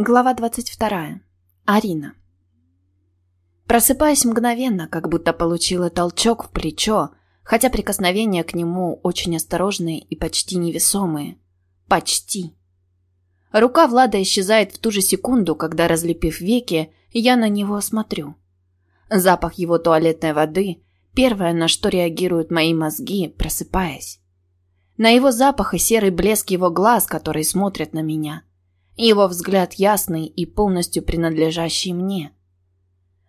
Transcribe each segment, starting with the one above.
Глава 22. Арина. Просыпаюсь мгновенно, как будто получила толчок в плечо, хотя прикосновения к нему очень осторожные и почти невесомые. Почти. Рука Влада исчезает в ту же секунду, когда, разлепив веки, я на него смотрю. Запах его туалетной воды – первое, на что реагируют мои мозги, просыпаясь. На его запах и серый блеск его глаз, которые смотрят на меня – его взгляд ясный и полностью принадлежащий мне.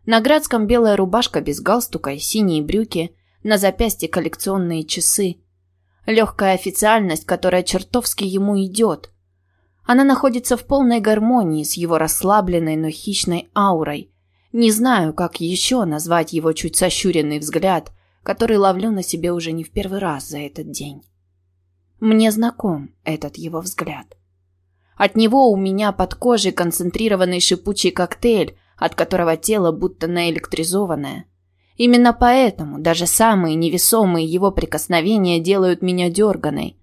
На Градском белая рубашка без галстука синие брюки, на запястье коллекционные часы. Легкая официальность, которая чертовски ему идет. Она находится в полной гармонии с его расслабленной, но хищной аурой. Не знаю, как еще назвать его чуть сощуренный взгляд, который ловлю на себе уже не в первый раз за этот день. Мне знаком этот его взгляд. От него у меня под кожей концентрированный шипучий коктейль, от которого тело будто наэлектризованное. Именно поэтому даже самые невесомые его прикосновения делают меня дерганой.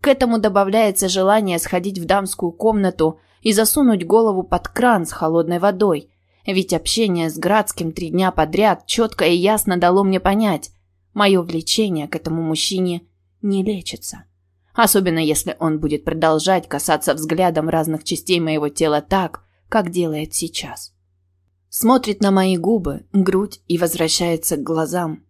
К этому добавляется желание сходить в дамскую комнату и засунуть голову под кран с холодной водой. Ведь общение с Градским три дня подряд четко и ясно дало мне понять, мое влечение к этому мужчине не лечится. Особенно если он будет продолжать касаться взглядом разных частей моего тела так, как делает сейчас. Смотрит на мои губы, грудь и возвращается к глазам.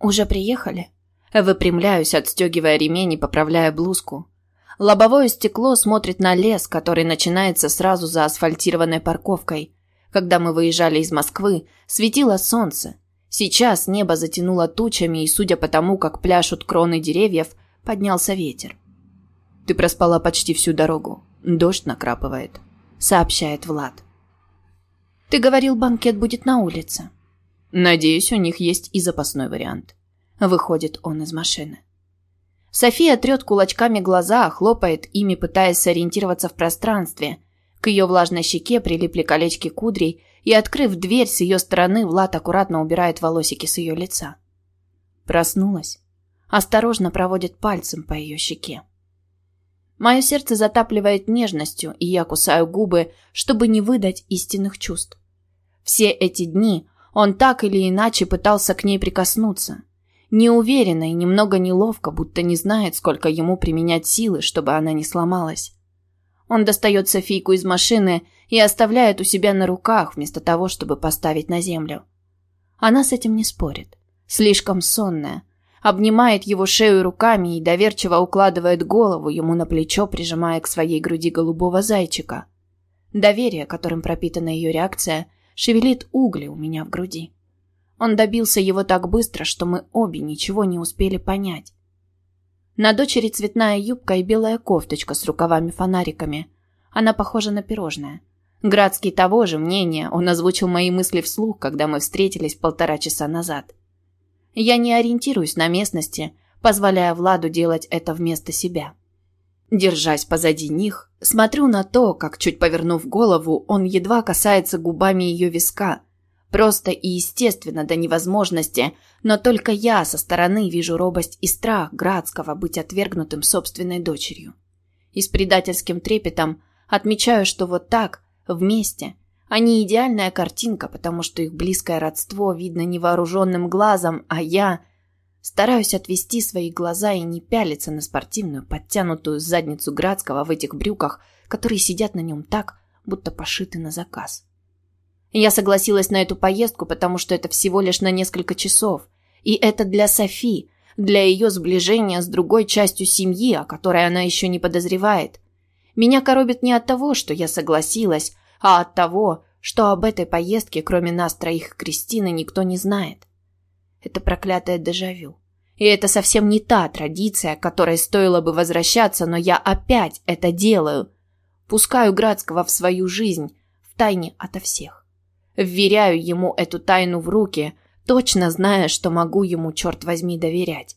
«Уже приехали?» Выпрямляюсь, отстегивая ремень и поправляя блузку. Лобовое стекло смотрит на лес, который начинается сразу за асфальтированной парковкой. Когда мы выезжали из Москвы, светило солнце. Сейчас небо затянуло тучами, и, судя по тому, как пляшут кроны деревьев, Поднялся ветер. «Ты проспала почти всю дорогу. Дождь накрапывает», — сообщает Влад. «Ты говорил, банкет будет на улице». «Надеюсь, у них есть и запасной вариант». Выходит он из машины. София трет кулачками глаза, хлопает ими, пытаясь сориентироваться в пространстве. К ее влажной щеке прилипли колечки кудрей, и, открыв дверь с ее стороны, Влад аккуратно убирает волосики с ее лица. Проснулась осторожно проводит пальцем по ее щеке. Мое сердце затапливает нежностью, и я кусаю губы, чтобы не выдать истинных чувств. Все эти дни он так или иначе пытался к ней прикоснуться. Неуверенно и немного неловко, будто не знает, сколько ему применять силы, чтобы она не сломалась. Он достает Софийку из машины и оставляет у себя на руках, вместо того, чтобы поставить на землю. Она с этим не спорит. Слишком сонная, обнимает его шею руками и доверчиво укладывает голову ему на плечо, прижимая к своей груди голубого зайчика. Доверие, которым пропитана ее реакция, шевелит угли у меня в груди. Он добился его так быстро, что мы обе ничего не успели понять. На дочери цветная юбка и белая кофточка с рукавами-фонариками. Она похожа на пирожное. Градский того же мнения, он озвучил мои мысли вслух, когда мы встретились полтора часа назад. Я не ориентируюсь на местности, позволяя Владу делать это вместо себя. Держась позади них, смотрю на то, как, чуть повернув голову, он едва касается губами ее виска. Просто и естественно до невозможности, но только я со стороны вижу робость и страх Градского быть отвергнутым собственной дочерью. И с предательским трепетом отмечаю, что вот так, вместе, они идеальная картинка, потому что их близкое родство видно невооруженным глазом, а я стараюсь отвести свои глаза и не пялиться на спортивную, подтянутую задницу Градского в этих брюках, которые сидят на нем так, будто пошиты на заказ. Я согласилась на эту поездку, потому что это всего лишь на несколько часов. И это для Софи, для ее сближения с другой частью семьи, о которой она еще не подозревает. Меня коробит не от того, что я согласилась, а от того, что об этой поездке, кроме нас троих Кристины, никто не знает. Это проклятое дежавю. И это совсем не та традиция, которой стоило бы возвращаться, но я опять это делаю. Пускаю Градского в свою жизнь, в тайне ото всех. Вверяю ему эту тайну в руки, точно зная, что могу ему, черт возьми, доверять.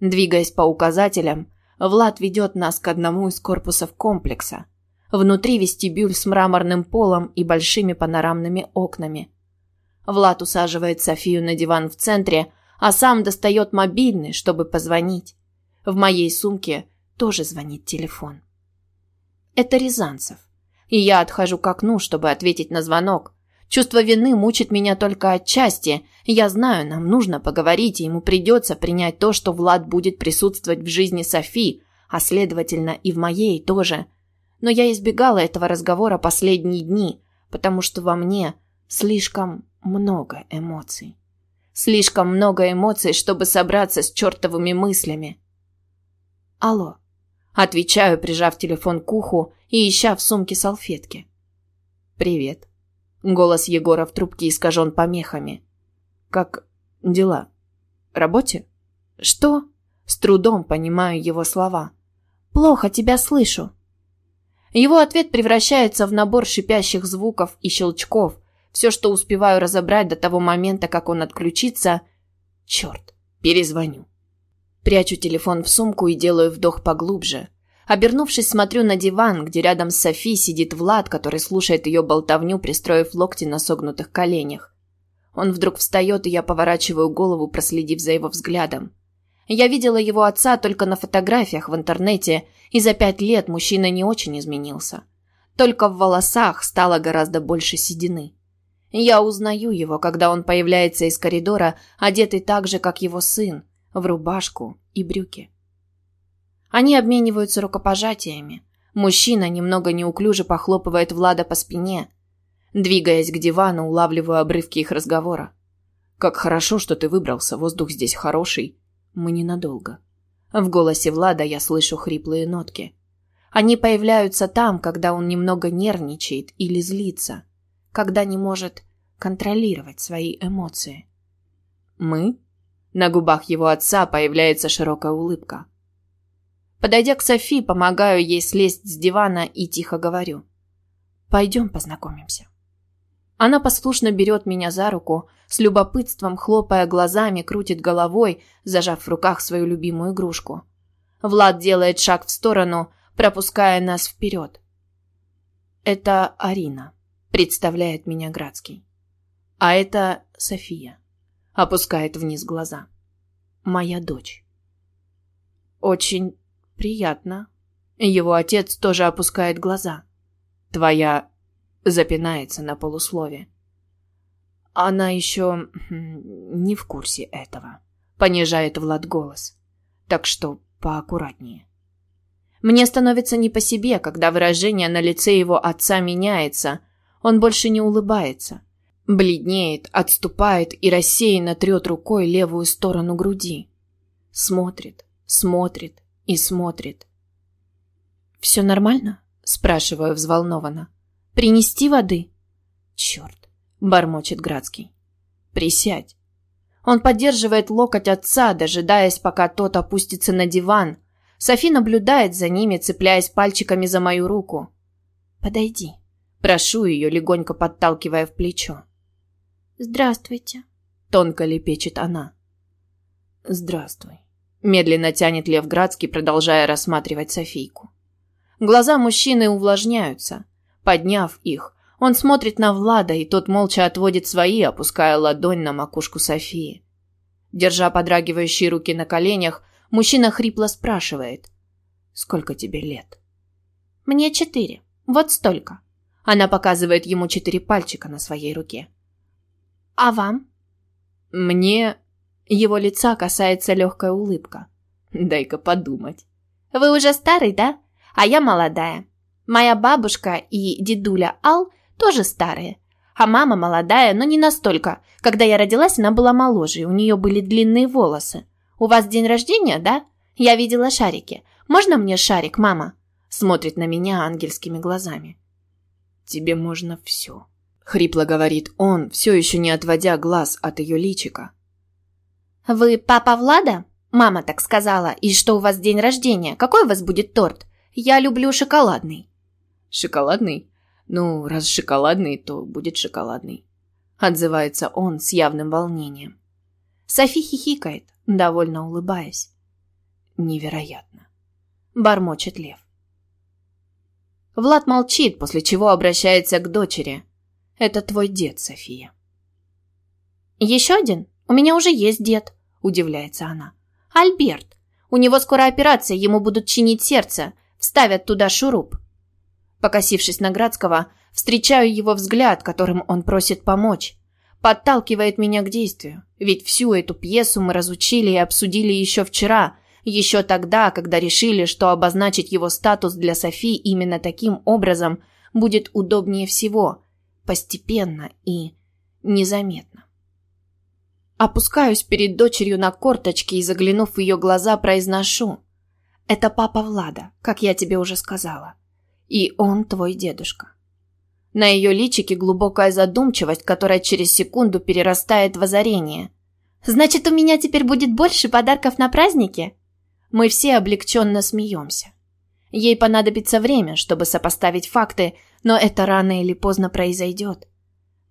Двигаясь по указателям, Влад ведет нас к одному из корпусов комплекса – Внутри вестибюль с мраморным полом и большими панорамными окнами. Влад усаживает Софию на диван в центре, а сам достает мобильный, чтобы позвонить. В моей сумке тоже звонит телефон. Это Рязанцев. и я отхожу к окну, чтобы ответить на звонок. Чувство вины мучит меня только отчасти. Я знаю, нам нужно поговорить, и ему придется принять то, что Влад будет присутствовать в жизни Софи, а следовательно и в моей тоже. Но я избегала этого разговора последние дни, потому что во мне слишком много эмоций. Слишком много эмоций, чтобы собраться с чертовыми мыслями. Алло. Отвечаю, прижав телефон к уху и ища в сумке салфетки. Привет. Голос Егора в трубке искажен помехами. Как дела? Работе? Что? С трудом понимаю его слова. Плохо тебя слышу. Его ответ превращается в набор шипящих звуков и щелчков. Все, что успеваю разобрать до того момента, как он отключится. Черт, перезвоню. Прячу телефон в сумку и делаю вдох поглубже. Обернувшись, смотрю на диван, где рядом с Софи сидит Влад, который слушает ее болтовню, пристроив локти на согнутых коленях. Он вдруг встает, и я поворачиваю голову, проследив за его взглядом. Я видела его отца только на фотографиях в интернете, и за пять лет мужчина не очень изменился. Только в волосах стало гораздо больше седины. Я узнаю его, когда он появляется из коридора, одетый так же, как его сын, в рубашку и брюки. Они обмениваются рукопожатиями. Мужчина немного неуклюже похлопывает Влада по спине. Двигаясь к дивану, улавливаю обрывки их разговора. «Как хорошо, что ты выбрался, воздух здесь хороший. Мы ненадолго». В голосе Влада я слышу хриплые нотки. Они появляются там, когда он немного нервничает или злится, когда не может контролировать свои эмоции. «Мы?» На губах его отца появляется широкая улыбка. Подойдя к Софи, помогаю ей слезть с дивана и тихо говорю. «Пойдем познакомимся». Она послушно берет меня за руку, с любопытством хлопая глазами, крутит головой, зажав в руках свою любимую игрушку. Влад делает шаг в сторону, пропуская нас вперед. «Это Арина», — представляет меня Градский. «А это София», — опускает вниз глаза. «Моя дочь». «Очень приятно». Его отец тоже опускает глаза. «Твоя запинается на полуслове. Она еще не в курсе этого. Понижает Влад голос. Так что поаккуратнее. Мне становится не по себе, когда выражение на лице его отца меняется. Он больше не улыбается. Бледнеет, отступает и рассеянно трет рукой левую сторону груди. Смотрит, смотрит и смотрит. «Все нормально?» – спрашиваю взволнованно. Принести воды? Черт, бормочет Градский. Присядь. Он поддерживает локоть отца, дожидаясь, пока тот опустится на диван. Софи наблюдает за ними, цепляясь пальчиками за мою руку. «Подойди». Прошу ее, легонько подталкивая в плечо. «Здравствуйте», — тонко лепечет она. «Здравствуй», — медленно тянет Лев Градский, продолжая рассматривать Софийку. Глаза мужчины увлажняются. Подняв их, он смотрит на Влада, и тот молча отводит свои, опуская ладонь на макушку Софии. Держа подрагивающие руки на коленях, мужчина хрипло спрашивает. «Сколько тебе лет?» «Мне четыре. Вот столько». Она показывает ему четыре пальчика на своей руке. «А вам?» «Мне...» Его лица касается легкая улыбка. «Дай-ка подумать». «Вы уже старый, да? А я молодая. Моя бабушка и дедуля Ал тоже старые. А мама молодая, но не настолько. Когда я родилась, она была моложе, у нее были длинные волосы. У вас день рождения, да? Я видела шарики. Можно мне шарик, мама? Смотрит на меня ангельскими глазами. Тебе можно все. Хрипло говорит он, все еще не отводя глаз от ее личика. «Вы папа Влада?» Мама так сказала. «И что у вас день рождения? Какой у вас будет торт? Я люблю шоколадный». «Шоколадный? Ну, раз шоколадный, то будет шоколадный». Отзывается он с явным волнением. Софи хихикает, довольно улыбаясь. «Невероятно!» Бормочет Лев. Влад молчит, после чего обращается к дочери. «Это твой дед, София». «Еще один? У меня уже есть дед», – удивляется она. «Альберт. У него скоро операция, ему будут чинить сердце, вставят туда шуруп». Покосившись на Градского, встречаю его взгляд, которым он просит помочь. Подталкивает меня к действию. Ведь всю эту пьесу мы разучили и обсудили еще вчера, еще тогда, когда решили, что обозначить его статус для Софи именно таким образом будет удобнее всего, постепенно и незаметно. Опускаюсь перед дочерью на корточки и, заглянув в ее глаза, произношу. «Это папа Влада, как я тебе уже сказала. И он твой дедушка». На ее личике глубокая задумчивость, которая через секунду перерастает в озарение. «Значит, у меня теперь будет больше подарков на празднике?» Мы все облегченно смеемся. Ей понадобится время, чтобы сопоставить факты, но это рано или поздно произойдет.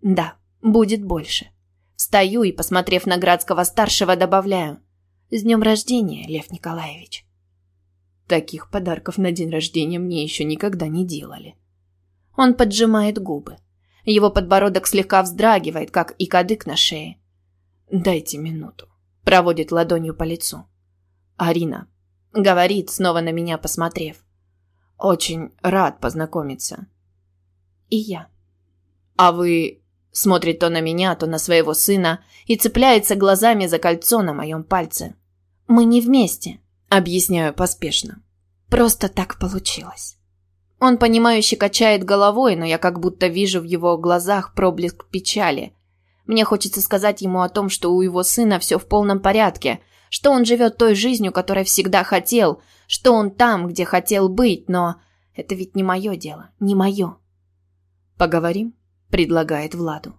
Да, будет больше. Встаю и, посмотрев на Градского-старшего, добавляю. «С днем рождения, Лев Николаевич!» Таких подарков на день рождения мне еще никогда не делали. Он поджимает губы. Его подбородок слегка вздрагивает, как и кадык на шее. «Дайте минуту», — проводит ладонью по лицу. «Арина», — говорит, снова на меня посмотрев. «Очень рад познакомиться». «И я». «А вы Смотрит то на меня, то на своего сына и цепляется глазами за кольцо на моем пальце. «Мы не вместе», — объясняю поспешно. «Просто так получилось». Он, понимающе качает головой, но я как будто вижу в его глазах проблеск печали. Мне хочется сказать ему о том, что у его сына все в полном порядке, что он живет той жизнью, которой всегда хотел, что он там, где хотел быть, но это ведь не мое дело, не мое. «Поговорим?» предлагает Владу.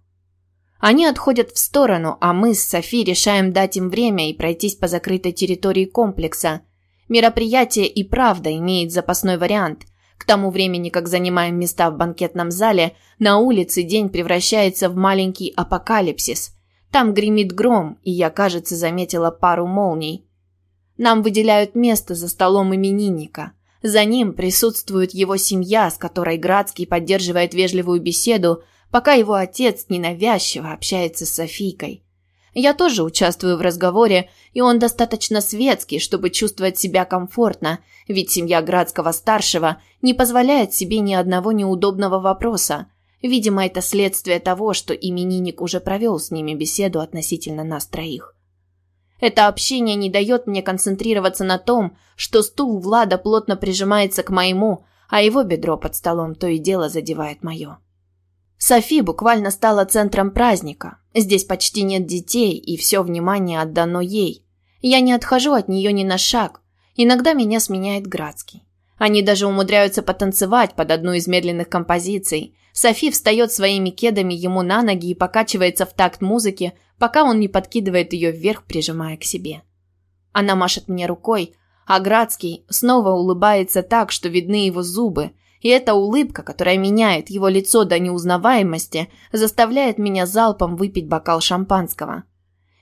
Они отходят в сторону, а мы с Софи решаем дать им время и пройтись по закрытой территории комплекса. Мероприятие и правда имеет запасной вариант. К тому времени, как занимаем места в банкетном зале, на улице день превращается в маленький апокалипсис. Там гремит гром, и я, кажется, заметила пару молний. Нам выделяют место за столом именинника. За ним присутствует его семья, с которой Градский поддерживает вежливую беседу, пока его отец ненавязчиво общается с Софийкой. Я тоже участвую в разговоре, и он достаточно светский, чтобы чувствовать себя комфортно, ведь семья Градского-старшего не позволяет себе ни одного неудобного вопроса. Видимо, это следствие того, что именинник уже провел с ними беседу относительно нас троих. Это общение не дает мне концентрироваться на том, что стул Влада плотно прижимается к моему, а его бедро под столом то и дело задевает мое. Софи буквально стала центром праздника. Здесь почти нет детей, и все внимание отдано ей. Я не отхожу от нее ни на шаг. Иногда меня сменяет Градский. Они даже умудряются потанцевать под одну из медленных композиций. Софи встает своими кедами ему на ноги и покачивается в такт музыки, пока он не подкидывает ее вверх, прижимая к себе. Она машет мне рукой, а Градский снова улыбается так, что видны его зубы, и эта улыбка, которая меняет его лицо до неузнаваемости, заставляет меня залпом выпить бокал шампанского.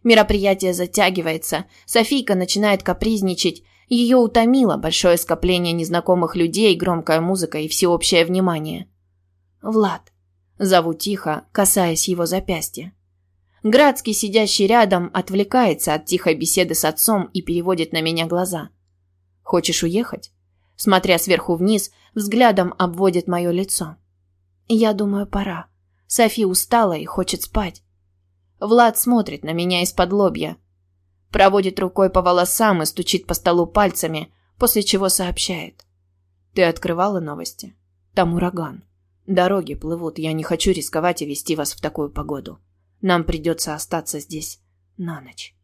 Мероприятие затягивается, Софийка начинает капризничать, ее утомило большое скопление незнакомых людей, громкая музыка и всеобщее внимание. «Влад», — зову тихо, касаясь его запястья. Градский, сидящий рядом, отвлекается от тихой беседы с отцом и переводит на меня глаза. «Хочешь уехать?» Смотря сверху вниз, взглядом обводит мое лицо. Я думаю, пора. Софи устала и хочет спать. Влад смотрит на меня из-под лобья. Проводит рукой по волосам и стучит по столу пальцами, после чего сообщает. Ты открывала новости? Там ураган. Дороги плывут, я не хочу рисковать и вести вас в такую погоду. Нам придется остаться здесь на ночь.